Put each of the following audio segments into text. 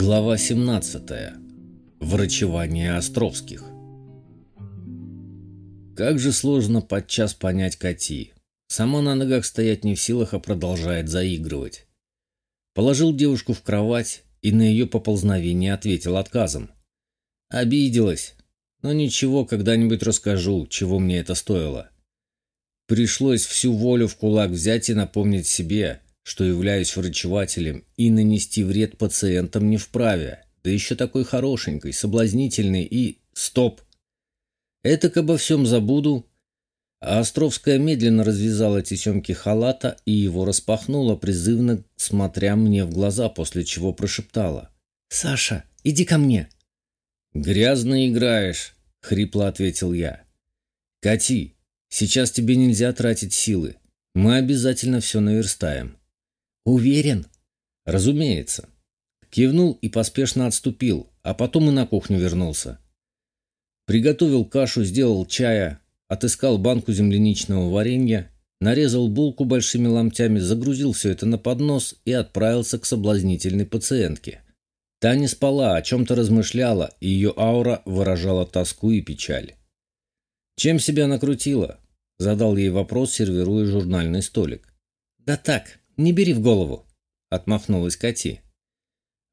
Глава 17. Врачевание Островских. Как же сложно подчас понять Кати. Сама на ногах стоять не в силах, а продолжает заигрывать. Положил девушку в кровать и на ее поползновение ответил отказом. Обиделась. Но ничего, когда-нибудь расскажу, чего мне это стоило. Пришлось всю волю в кулак взять и напомнить себе, что являюсь врачевателем и нанести вред пациентам не вправе, да еще такой хорошенькой, соблазнительной и... Стоп! Этак обо всем забуду. А Островская медленно развязала тесемки халата и его распахнула, призывно смотря мне в глаза, после чего прошептала. «Саша, иди ко мне!» «Грязно играешь», — хрипло ответил я. «Кати, сейчас тебе нельзя тратить силы. Мы обязательно все наверстаем». «Уверен?» «Разумеется». Кивнул и поспешно отступил, а потом и на кухню вернулся. Приготовил кашу, сделал чая, отыскал банку земляничного варенья, нарезал булку большими ломтями, загрузил все это на поднос и отправился к соблазнительной пациентке. Та не спала, о чем-то размышляла, и ее аура выражала тоску и печаль. «Чем себя накрутила?» – задал ей вопрос, сервируя журнальный столик. «Да так, не бери в голову», – отмахнулась Кати.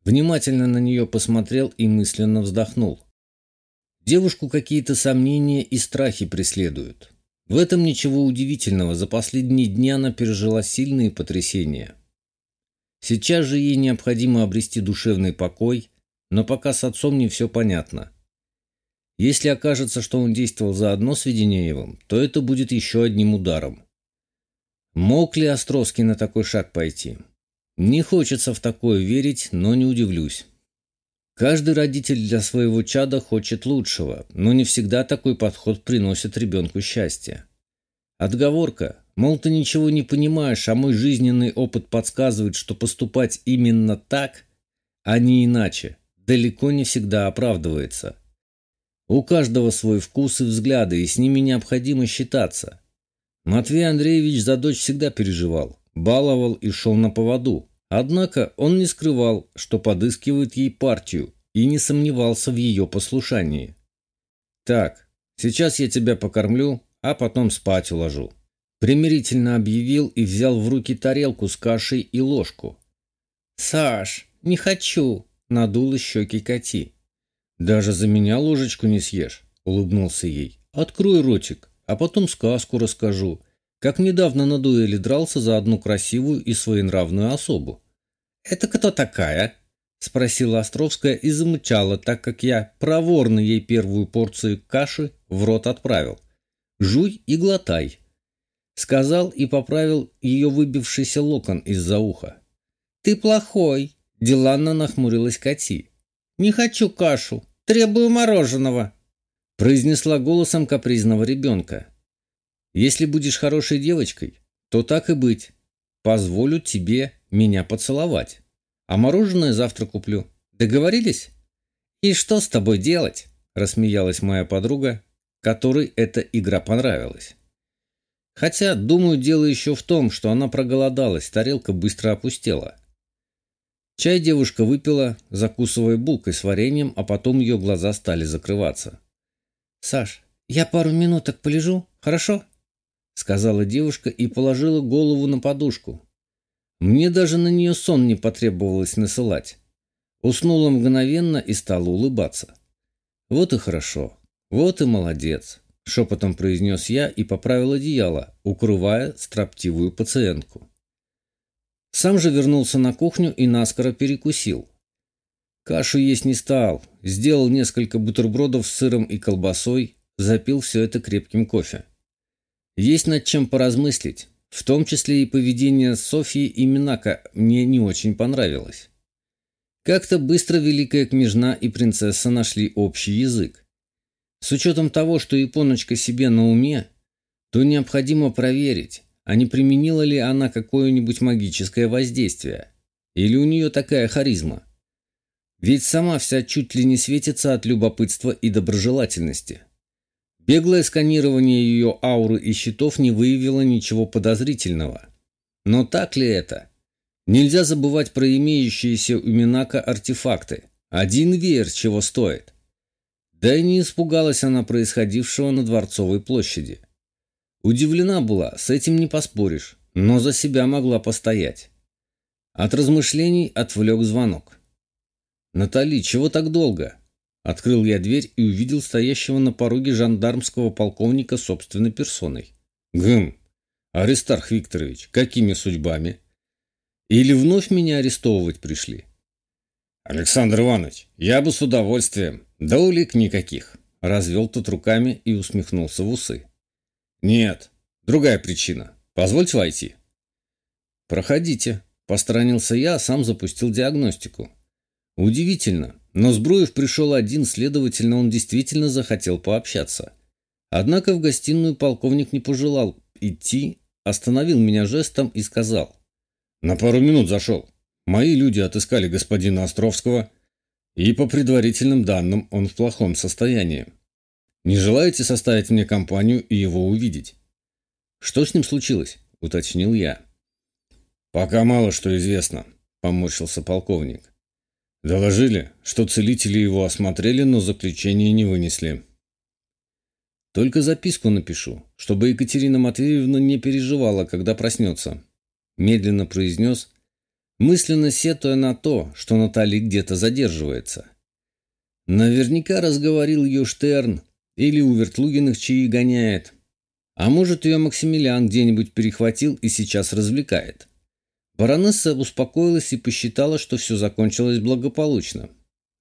Внимательно на нее посмотрел и мысленно вздохнул. Девушку какие-то сомнения и страхи преследуют. В этом ничего удивительного, за последние дни она пережила сильные потрясения. Сейчас же ей необходимо обрести душевный покой, но пока с отцом не все понятно. Если окажется, что он действовал заодно с Веденеевым, то это будет еще одним ударом. Мог ли Островский на такой шаг пойти? Не хочется в такое верить, но не удивлюсь. Каждый родитель для своего чада хочет лучшего, но не всегда такой подход приносит ребенку счастье. Отговорка, мол, ты ничего не понимаешь, а мой жизненный опыт подсказывает, что поступать именно так, а не иначе, далеко не всегда оправдывается. У каждого свой вкус и взгляды, и с ними необходимо считаться – Матвей Андреевич за дочь всегда переживал, баловал и шел на поводу. Однако он не скрывал, что подыскивает ей партию и не сомневался в ее послушании. «Так, сейчас я тебя покормлю, а потом спать уложу», примирительно объявил и взял в руки тарелку с кашей и ложку. «Саш, не хочу!» — надула щеки коти. «Даже за меня ложечку не съешь», — улыбнулся ей. «Открой ротик, а потом сказку расскажу, как недавно на дуэли дрался за одну красивую и своенравную особу. «Это кто такая?» — спросила Островская и замычала, так как я проворно ей первую порцию каши в рот отправил. «Жуй и глотай», — сказал и поправил ее выбившийся локон из-за уха. «Ты плохой», — деланно нахмурилась Кати. «Не хочу кашу, требую мороженого», произнесла голосом капризного ребенка. «Если будешь хорошей девочкой, то так и быть. Позволю тебе меня поцеловать. А мороженое завтра куплю. Договорились?» «И что с тобой делать?» – рассмеялась моя подруга, которой эта игра понравилась. Хотя, думаю, дело еще в том, что она проголодалась, тарелка быстро опустела. Чай девушка выпила, закусывая булкой с вареньем, а потом ее глаза стали закрываться. «Саш, я пару минуток полежу, хорошо?» Сказала девушка и положила голову на подушку. Мне даже на нее сон не потребовалось насылать. Уснула мгновенно и стала улыбаться. «Вот и хорошо, вот и молодец», — шепотом произнес я и поправил одеяло, укрывая строптивую пациентку. Сам же вернулся на кухню и наскоро перекусил. Кашу есть не стал, сделал несколько бутербродов с сыром и колбасой, запил все это крепким кофе. Есть над чем поразмыслить, в том числе и поведение Софьи и Минака мне не очень понравилось. Как-то быстро великая княжна и принцесса нашли общий язык. С учетом того, что японочка себе на уме, то необходимо проверить, а не применила ли она какое-нибудь магическое воздействие, или у нее такая харизма. Ведь сама вся чуть ли не светится от любопытства и доброжелательности. Беглое сканирование ее ауры и щитов не выявило ничего подозрительного. Но так ли это? Нельзя забывать про имеющиеся у Минака артефакты. Один веер чего стоит. Да и не испугалась она происходившего на Дворцовой площади. Удивлена была, с этим не поспоришь, но за себя могла постоять. От размышлений отвлек звонок. «Натали, чего так долго?» Открыл я дверь и увидел стоящего на пороге жандармского полковника собственной персоной. «Гм! Аристарх Викторович, какими судьбами? Или вновь меня арестовывать пришли?» «Александр Иванович, я бы с удовольствием. Да улик никаких». Развел тут руками и усмехнулся в усы. «Нет, другая причина. Позвольте войти». «Проходите», – посторонился я, а сам запустил диагностику. Удивительно, но Сбруев пришел один, следовательно, он действительно захотел пообщаться. Однако в гостиную полковник не пожелал идти, остановил меня жестом и сказал. «На пару минут зашел. Мои люди отыскали господина Островского, и по предварительным данным он в плохом состоянии. Не желаете составить мне компанию и его увидеть?» «Что с ним случилось?» – уточнил я. «Пока мало что известно», – поморщился полковник. Доложили, что целители его осмотрели, но заключения не вынесли. Только записку напишу, чтобы Екатерина Матвеевна не переживала, когда проснется. Медленно произнес, мысленно сетуя на то, что Натали где-то задерживается. Наверняка разговорил ее Штерн или у Вертлугиных чаи гоняет. А может, ее Максимилиан где-нибудь перехватил и сейчас развлекает. Баронесса успокоилась и посчитала, что все закончилось благополучно.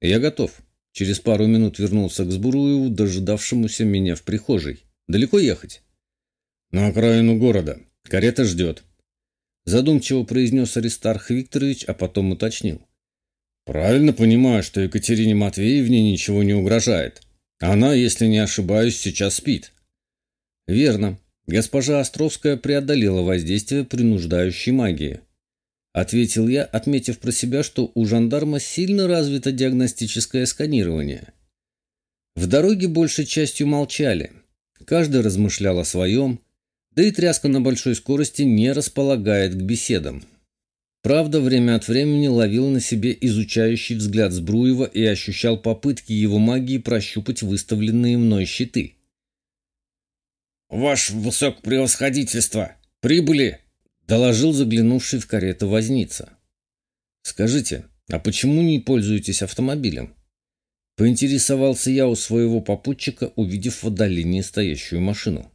«Я готов». Через пару минут вернулся к Сбуруеву, дожидавшемуся меня в прихожей. «Далеко ехать?» «На окраину города. Карета ждет». Задумчиво произнес Аристарх Викторович, а потом уточнил. «Правильно понимаю, что Екатерине Матвеевне ничего не угрожает. Она, если не ошибаюсь, сейчас спит». «Верно. Госпожа Островская преодолела воздействие принуждающей магии ответил я, отметив про себя, что у жандарма сильно развито диагностическое сканирование. В дороге большей частью молчали. Каждый размышлял о своем, да и тряска на большой скорости не располагает к беседам. Правда, время от времени ловил на себе изучающий взгляд Сбруева и ощущал попытки его магии прощупать выставленные мной щиты. «Ваше высокопревосходительство! Прибыли!» Доложил заглянувший в карету возница. «Скажите, а почему не пользуетесь автомобилем?» Поинтересовался я у своего попутчика, увидев в отдалении стоящую машину.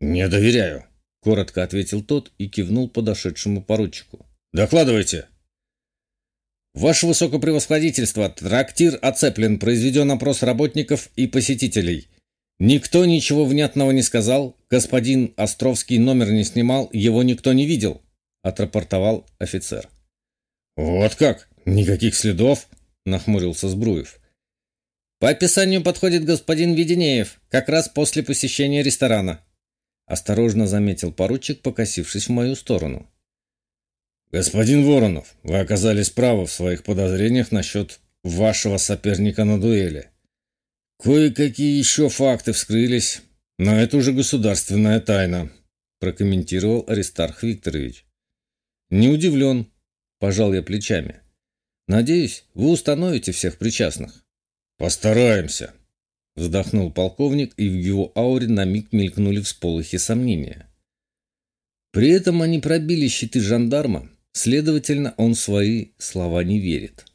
«Не доверяю», — коротко ответил тот и кивнул подошедшему поручику. «Докладывайте». «Ваше высокопревосходительство, трактир оцеплен, произведен опрос работников и посетителей. Никто ничего внятного не сказал, господин Островский номер не снимал, его никто не видел, отрапортовал офицер. Вот как? Никаких следов? нахмурился Сбруев. По описанию подходит господин Веденеев, как раз после посещения ресторана. Осторожно заметил поручик, покосившись в мою сторону. «Господин Воронов, вы оказались правы в своих подозрениях насчет вашего соперника на дуэли. «Кое-какие еще факты вскрылись, но это уже государственная тайна», прокомментировал Аристарх Викторович. «Не удивлен», – пожал я плечами. «Надеюсь, вы установите всех причастных». «Постараемся», – вздохнул полковник, и в его ауре на миг мелькнули всполохи сомнения. При этом они пробили щиты жандарма, следовательно, он свои слова не верит.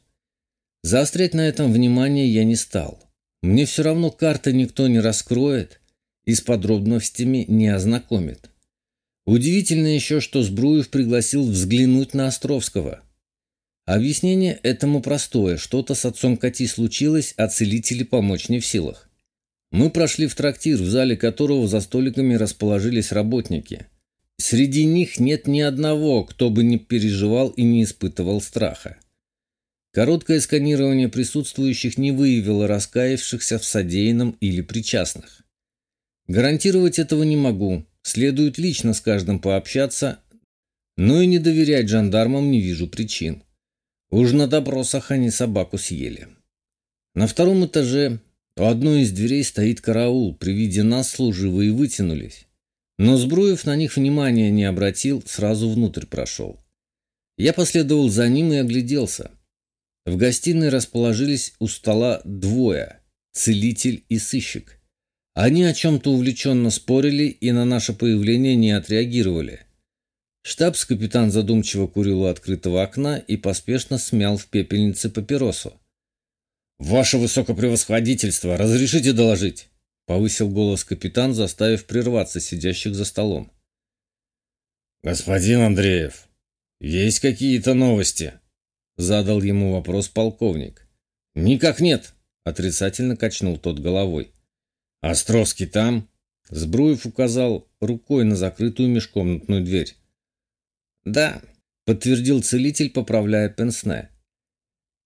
Заострять на этом внимание я не стал. Мне все равно карты никто не раскроет и с подробностями не ознакомит. Удивительно еще, что Сбруев пригласил взглянуть на Островского. Объяснение этому простое. Что-то с отцом Кати случилось, а целители помочь не в силах. Мы прошли в трактир, в зале которого за столиками расположились работники. Среди них нет ни одного, кто бы не переживал и не испытывал страха. Короткое сканирование присутствующих не выявило раскаявшихся в содеянном или причастных. Гарантировать этого не могу, следует лично с каждым пообщаться, но и не доверять жандармам не вижу причин. Уж на допросах они собаку съели. На втором этаже у одной из дверей стоит караул, при виде нас служивые вытянулись. Но Сбруев на них внимания не обратил, сразу внутрь прошел. Я последовал за ним и огляделся. В гостиной расположились у стола двое – целитель и сыщик. Они о чем-то увлеченно спорили и на наше появление не отреагировали. Штабс-капитан задумчиво курил у открытого окна и поспешно смял в пепельнице папиросу. «Ваше высокопревосходительство, разрешите доложить?» — повысил голос капитан, заставив прерваться сидящих за столом. «Господин Андреев, есть какие-то новости?» — задал ему вопрос полковник. «Никак нет», — отрицательно качнул тот головой. «Островский там?» — Сбруев указал рукой на закрытую межкомнатную дверь. «Да», — подтвердил целитель, поправляя пенсне.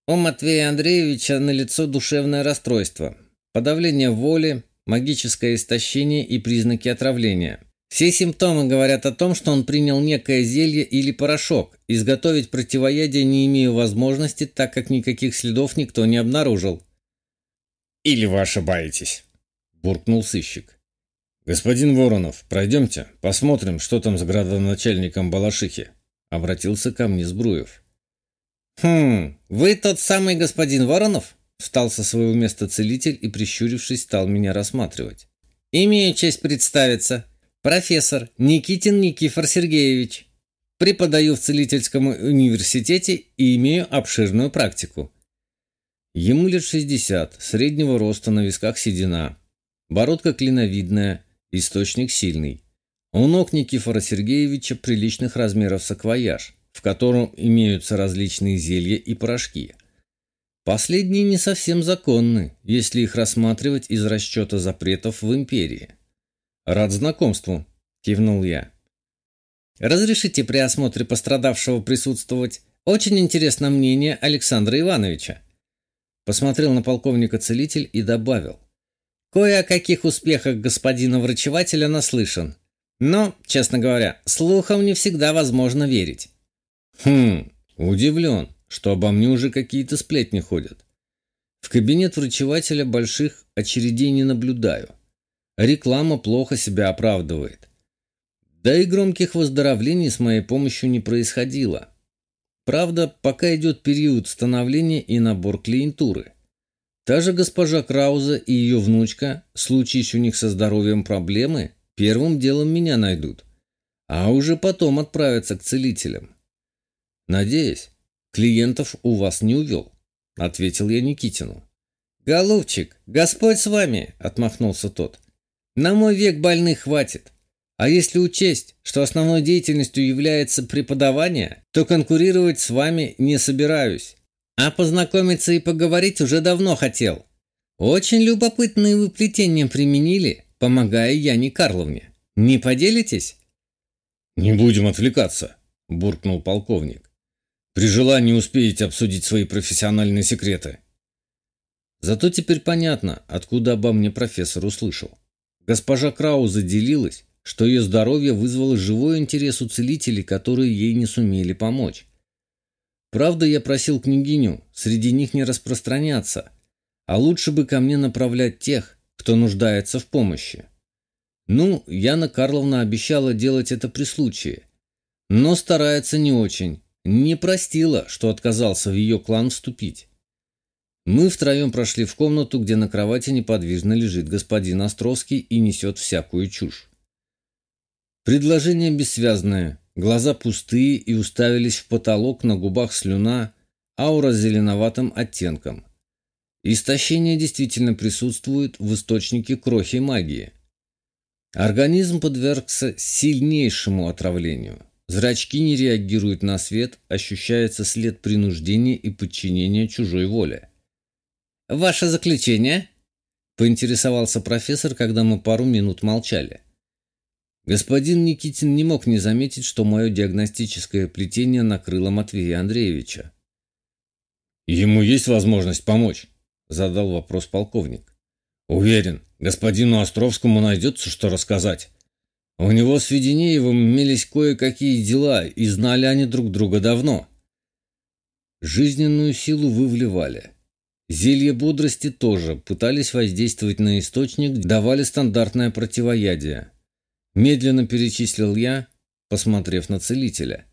У Матвея Андреевича налицо душевное расстройство, подавление воли, магическое истощение и признаки отравления. Все симптомы говорят о том, что он принял некое зелье или порошок. Изготовить противоядие не имею возможности, так как никаких следов никто не обнаружил. «Или вы ошибаетесь», – буркнул сыщик. «Господин Воронов, пройдемте, посмотрим, что там с градоначальником Балашихи», – обратился ко мне Сбруев. «Хм, вы тот самый господин Воронов?» Встал со своего места целитель и, прищурившись, стал меня рассматривать. «Имею честь представиться. Профессор Никитин Никифор Сергеевич. Преподаю в целительском университете и имею обширную практику». Ему лет шестьдесят, среднего роста, на висках седина. Бородка клиновидная, источник сильный. У ног Никифора Сергеевича приличных размеров саквояж – в котором имеются различные зелья и порошки. Последние не совсем законны, если их рассматривать из расчета запретов в империи. «Рад знакомству», – кивнул я. «Разрешите при осмотре пострадавшего присутствовать? Очень интересно мнение Александра Ивановича». Посмотрел на полковника целитель и добавил. «Кое о каких успехах господина врачевателя наслышан. Но, честно говоря, слухам не всегда возможно верить. Хм, удивлен, что обо мне уже какие-то сплетни ходят. В кабинет врачевателя больших очередей не наблюдаю. Реклама плохо себя оправдывает. Да и громких выздоровлений с моей помощью не происходило. Правда, пока идет период становления и набор клиентуры. Та же госпожа Крауза и ее внучка, случись у них со здоровьем проблемы, первым делом меня найдут, а уже потом отправятся к целителям. «Надеюсь, клиентов у вас не увел», — ответил я Никитину. «Голубчик, Господь с вами!» — отмахнулся тот. «На мой век больных хватит. А если учесть, что основной деятельностью является преподавание, то конкурировать с вами не собираюсь. А познакомиться и поговорить уже давно хотел. Очень любопытные выплетения применили, помогая Яне Карловне. Не поделитесь?» «Не будем отвлекаться», – буркнул полковник. При желании успеете обсудить свои профессиональные секреты. Зато теперь понятно, откуда обо мне профессор услышал. Госпожа Крауза делилась, что ее здоровье вызвало живой интерес у целителей, которые ей не сумели помочь. Правда, я просил княгиню среди них не распространяться, а лучше бы ко мне направлять тех, кто нуждается в помощи. Ну, Яна Карловна обещала делать это при случае, но старается не очень, не простила, что отказался в ее клан вступить. Мы втроем прошли в комнату, где на кровати неподвижно лежит господин Островский и несет всякую чушь. Предложение бессвязное, глаза пустые и уставились в потолок, на губах слюна, аура с зеленоватым оттенком. Истощение действительно присутствует в источнике крохи магии. Организм подвергся сильнейшему отравлению – Зрачки не реагируют на свет, ощущается след принуждения и подчинения чужой воле. «Ваше заключение?» – поинтересовался профессор, когда мы пару минут молчали. Господин Никитин не мог не заметить, что мое диагностическое плетение накрыло Матвея Андреевича. «Ему есть возможность помочь?» – задал вопрос полковник. «Уверен, господину Островскому найдется, что рассказать». У него с Веденеевым имелись кое-какие дела, и знали они друг друга давно. Жизненную силу вы вливали. Зелье бодрости тоже пытались воздействовать на источник, давали стандартное противоядие. Медленно перечислил я, посмотрев на целителя.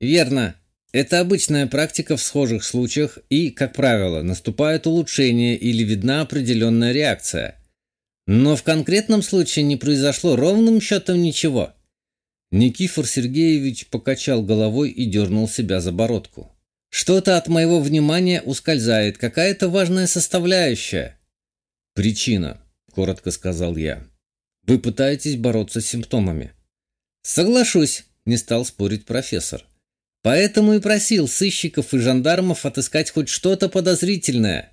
«Верно. Это обычная практика в схожих случаях и, как правило, наступает улучшение или видна определенная реакция. Но в конкретном случае не произошло ровным счетом ничего. Никифор Сергеевич покачал головой и дернул себя за бородку. Что-то от моего внимания ускользает, какая-то важная составляющая. Причина, коротко сказал я. Вы пытаетесь бороться с симптомами. Соглашусь, не стал спорить профессор. Поэтому и просил сыщиков и жандармов отыскать хоть что-то подозрительное.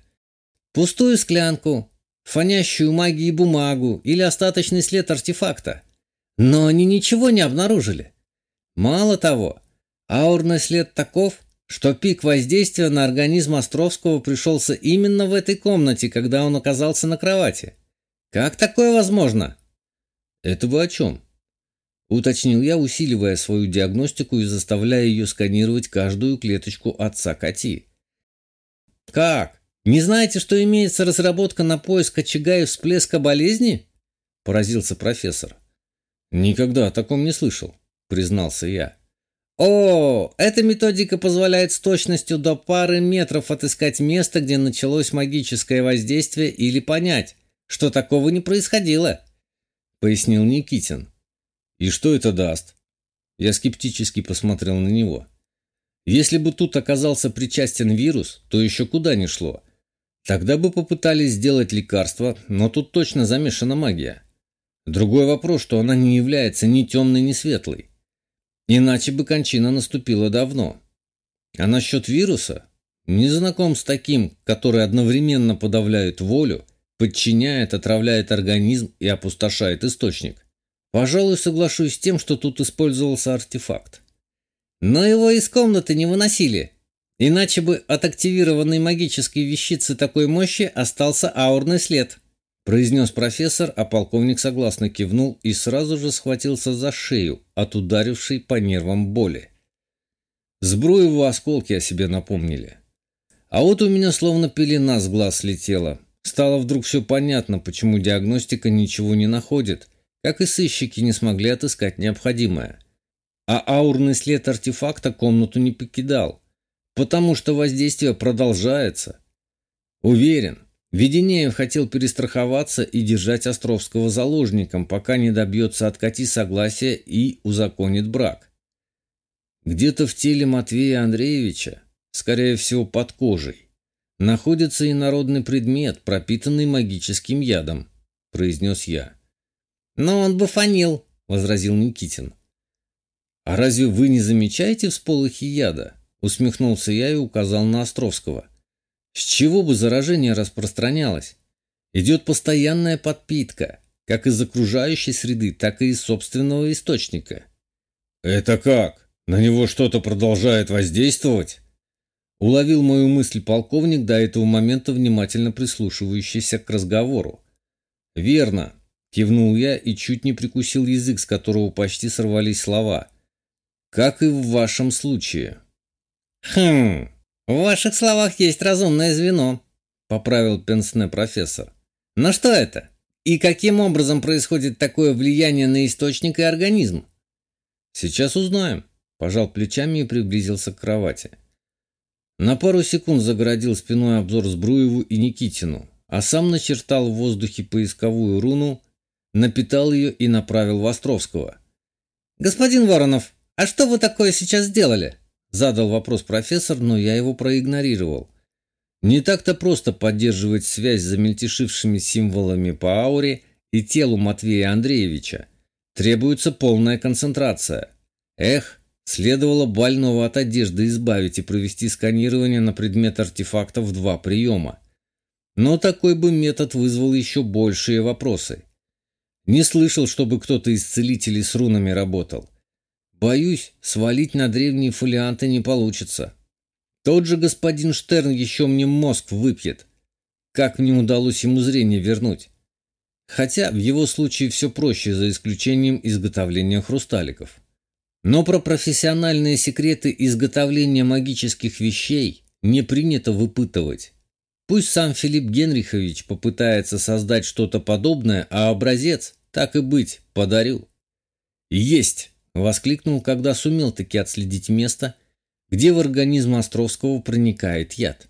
Пустую склянку, фонящую магией бумагу или остаточный след артефакта. Но они ничего не обнаружили. Мало того, аурный след таков, что пик воздействия на организм Островского пришелся именно в этой комнате, когда он оказался на кровати. Как такое возможно? Это вы о чем? Уточнил я, усиливая свою диагностику и заставляя ее сканировать каждую клеточку отца Кати. «Как? Не знаете, что имеется разработка на поиск очага и всплеска болезни?» – поразился профессор. «Никогда о таком не слышал», – признался я. О, эта методика позволяет с точностью до пары метров отыскать место, где началось магическое воздействие или понять, что такого не происходило, пояснил Никитин. И что это даст? Я скептически посмотрел на него. Если бы тут оказался причастен вирус, то еще куда ни шло. Тогда бы попытались сделать лекарство, но тут точно замешана магия. Другой вопрос, что она не является ни темной, ни светлой. Иначе бы кончина наступила давно. А насчет вируса? Не знаком с таким, который одновременно подавляет волю, подчиняет, отравляет организм и опустошает источник. Пожалуй, соглашусь с тем, что тут использовался артефакт. Но его из комнаты не выносили. Иначе бы от активированной магической вещицы такой мощи остался аурный след произнес профессор, а полковник согласно кивнул и сразу же схватился за шею от ударившей по нервам боли. Сбруеву осколки о себе напомнили. А вот у меня словно пелена с глаз слетела. Стало вдруг все понятно, почему диагностика ничего не находит, как и сыщики не смогли отыскать необходимое. А аурный след артефакта комнату не покидал, потому что воздействие продолжается. Уверен, Веденеев хотел перестраховаться и держать Островского заложником, пока не добьется от Кати согласия и узаконит брак. Где-то в теле Матвея Андреевича, скорее всего под кожей, находится инородный предмет, пропитанный магическим ядом, произнес я. Но он бы фанил, возразил Никитин. А разве вы не замечаете всполохи яда? Усмехнулся я и указал на Островского. С чего бы заражение распространялось? Идет постоянная подпитка, как из окружающей среды, так и из собственного источника. «Это как? На него что-то продолжает воздействовать?» Уловил мою мысль полковник, до этого момента внимательно прислушивающийся к разговору. «Верно», — кивнул я и чуть не прикусил язык, с которого почти сорвались слова. «Как и в вашем случае». «Хм...» «В ваших словах есть разумное звено», — поправил Пенсне профессор. «Но что это? И каким образом происходит такое влияние на источник и организм?» «Сейчас узнаем», — пожал плечами и приблизился к кровати. На пару секунд загородил спиной обзор Сбруеву и Никитину, а сам начертал в воздухе поисковую руну, напитал ее и направил в Островского. «Господин Воронов, а что вы такое сейчас сделали?» Задал вопрос профессор, но я его проигнорировал. Не так-то просто поддерживать связь с замельтешившими символами по ауре и телу Матвея Андреевича. Требуется полная концентрация. Эх, следовало больного от одежды избавить и провести сканирование на предмет артефакта в два приема. Но такой бы метод вызвал еще большие вопросы. Не слышал, чтобы кто-то из целителей с рунами работал. Боюсь, свалить на древние фолианты не получится. Тот же господин Штерн еще мне мозг выпьет. Как мне удалось ему зрение вернуть? Хотя в его случае все проще, за исключением изготовления хрусталиков. Но про профессиональные секреты изготовления магических вещей не принято выпытывать. Пусть сам Филипп Генрихович попытается создать что-то подобное, а образец, так и быть, подарю. Есть! Воскликнул, когда сумел таки отследить место, где в организм Островского проникает яд.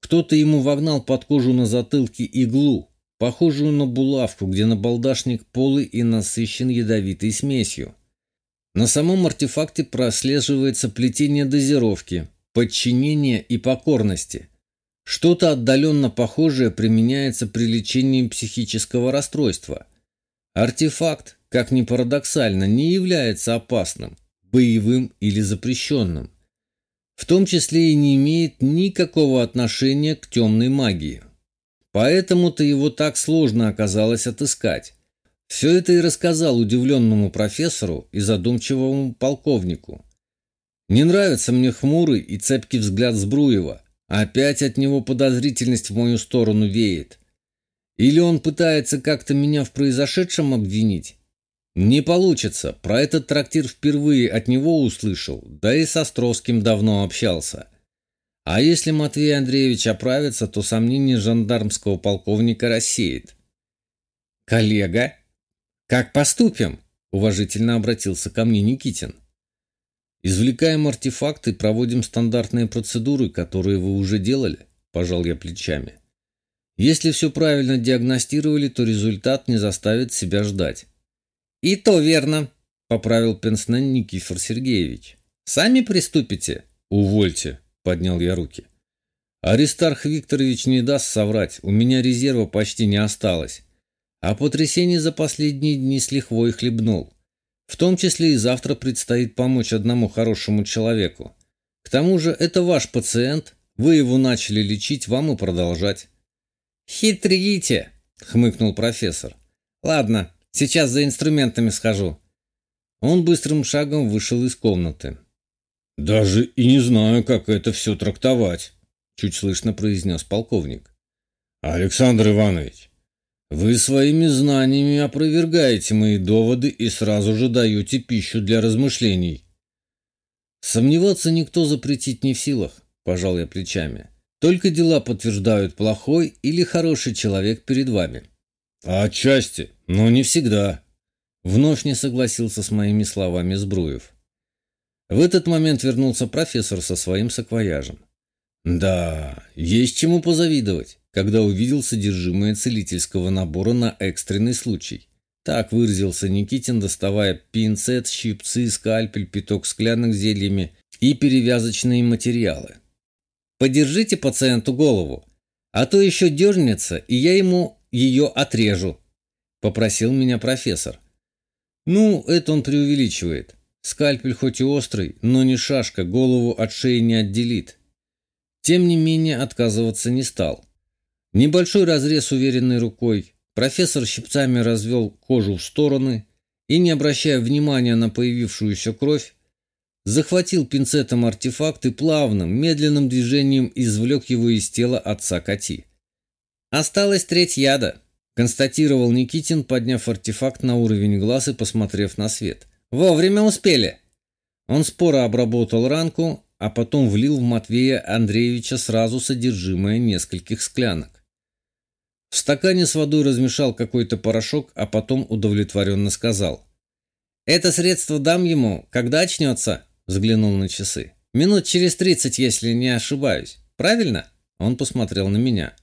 Кто-то ему вогнал под кожу на затылке иглу, похожую на булавку, где набалдашник полый и насыщен ядовитой смесью. На самом артефакте прослеживается плетение дозировки, подчинения и покорности. Что-то отдаленно похожее применяется при лечении психического расстройства. Артефакт, как ни парадоксально, не является опасным, боевым или запрещенным. В том числе и не имеет никакого отношения к темной магии. Поэтому-то его так сложно оказалось отыскать. Все это и рассказал удивленному профессору и задумчивому полковнику. Не нравится мне хмурый и цепкий взгляд Сбруева. Опять от него подозрительность в мою сторону веет. Или он пытается как-то меня в произошедшем обвинить? Не получится. Про этот трактир впервые от него услышал, да и с Островским давно общался. А если Матвей Андреевич оправится, то сомнения жандармского полковника рассеет. «Коллега, как поступим?» – уважительно обратился ко мне Никитин. «Извлекаем артефакты, проводим стандартные процедуры, которые вы уже делали», – пожал я плечами. «Если все правильно диагностировали, то результат не заставит себя ждать». «И то верно», – поправил Пенснен Никифор Сергеевич. «Сами приступите?» «Увольте», – поднял я руки. «Аристарх Викторович не даст соврать, у меня резерва почти не осталось. А потрясений за последние дни с лихвой хлебнул. В том числе и завтра предстоит помочь одному хорошему человеку. К тому же это ваш пациент, вы его начали лечить, вам и продолжать». «Хитрите!» – хмыкнул профессор. «Ладно, сейчас за инструментами схожу». Он быстрым шагом вышел из комнаты. «Даже и не знаю, как это все трактовать», — чуть слышно произнес полковник. «Александр Иванович, вы своими знаниями опровергаете мои доводы и сразу же даете пищу для размышлений». «Сомневаться никто запретить не в силах», — пожал я плечами. «Только дела подтверждают плохой или хороший человек перед вами». «Отчасти, но не всегда», — вновь не согласился с моими словами Сбруев. В этот момент вернулся профессор со своим саквояжем. Да, есть чему позавидовать, когда увидел содержимое целительского набора на экстренный случай. Так выразился Никитин, доставая пинцет, щипцы, скальпель, пяток склянок зельями и перевязочные материалы. «Подержите пациенту голову, а то еще дернется, и я ему ее отрежу», — попросил меня профессор. «Ну, это он преувеличивает. Скальпель хоть и острый, но не шашка, голову от шеи не отделит. Тем не менее, отказываться не стал. Небольшой разрез уверенной рукой, профессор щипцами развел кожу в стороны и, не обращая внимания на появившуюся кровь, захватил пинцетом артефакт и плавным, медленным движением извлек его из тела отца Кати. «Осталась треть яда», – констатировал Никитин, подняв артефакт на уровень глаз и посмотрев на свет. Вовремя успели. Он споро обработал ранку, а потом влил в Матвея Андреевича сразу содержимое нескольких склянок. В стакане с водой размешал какой-то порошок, а потом удовлетворенно сказал. «Это средство дам ему, когда очнется», — взглянул на часы. «Минут через тридцать, если не ошибаюсь. Правильно?» Он посмотрел на меня.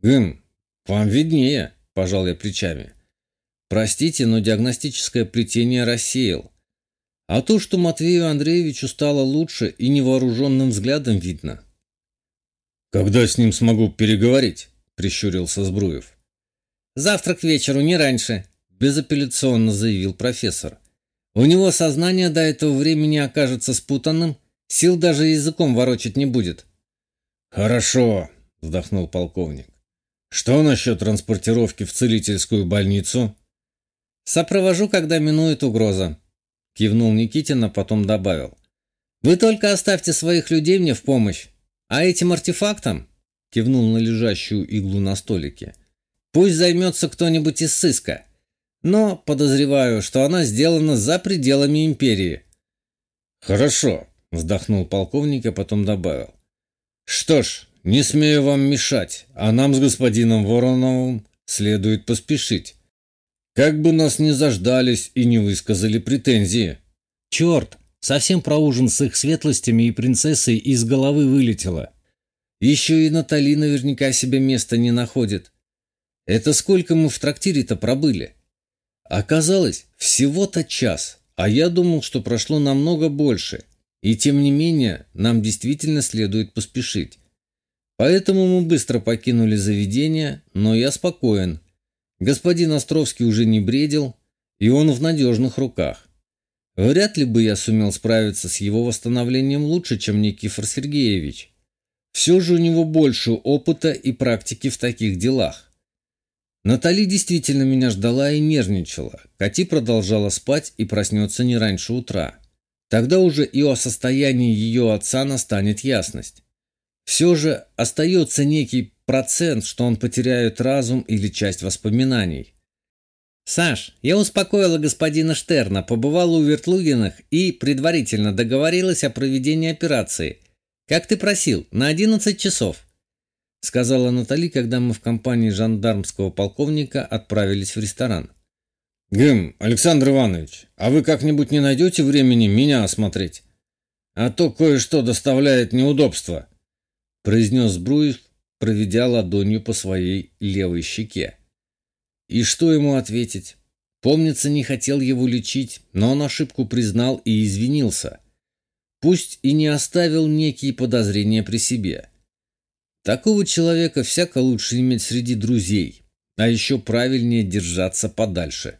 «Гм, вам виднее», — пожал я плечами. Простите, но диагностическое плетение рассеял. А то, что Матвею Андреевичу стало лучше и невооруженным взглядом видно. «Когда с ним смогу переговорить?» – прищурился Сбруев. «Завтра к вечеру, не раньше», – безапелляционно заявил профессор. «У него сознание до этого времени окажется спутанным, сил даже языком ворочать не будет». «Хорошо», – вздохнул полковник. «Что насчет транспортировки в целительскую больницу?» «Сопровожу, когда минует угроза», — кивнул Никитин, а потом добавил. «Вы только оставьте своих людей мне в помощь, а этим артефактом», — кивнул на лежащую иглу на столике, «пусть займется кто-нибудь из сыска, но подозреваю, что она сделана за пределами империи». «Хорошо», — вздохнул полковник, а потом добавил. «Что ж, не смею вам мешать, а нам с господином Вороновым следует поспешить. Как бы нас не заждались и не высказали претензии. Черт, Совсем про ужин с их светлостями и принцессой из головы вылетело. Еще и Натали наверняка себе места не находит. Это сколько мы в трактире-то пробыли? Оказалось, всего-то час, а я думал, что прошло намного больше. И тем не менее, нам действительно следует поспешить. Поэтому мы быстро покинули заведение, но я спокоен. Господин Островский уже не бредил, и он в надежных руках. Вряд ли бы я сумел справиться с его восстановлением лучше, чем Никифор Сергеевич. Все же у него больше опыта и практики в таких делах. Натали действительно меня ждала и нервничала. Кати продолжала спать и проснется не раньше утра. Тогда уже и о состоянии ее отца настанет ясность. Все же остается некий процент, что он потеряет разум или часть воспоминаний. «Саш, я успокоила господина Штерна, побывала у Вертлугиных и предварительно договорилась о проведении операции. Как ты просил, на 11 часов», — сказала Натали, когда мы в компании жандармского полковника отправились в ресторан. «Гм, Александр Иванович, а вы как-нибудь не найдете времени меня осмотреть? А то кое-что доставляет неудобства», — произнес Бруев, проведя ладонью по своей левой щеке. И что ему ответить? Помнится, не хотел его лечить, но он ошибку признал и извинился. Пусть и не оставил некие подозрения при себе. Такого человека всяко лучше иметь среди друзей, а еще правильнее держаться подальше.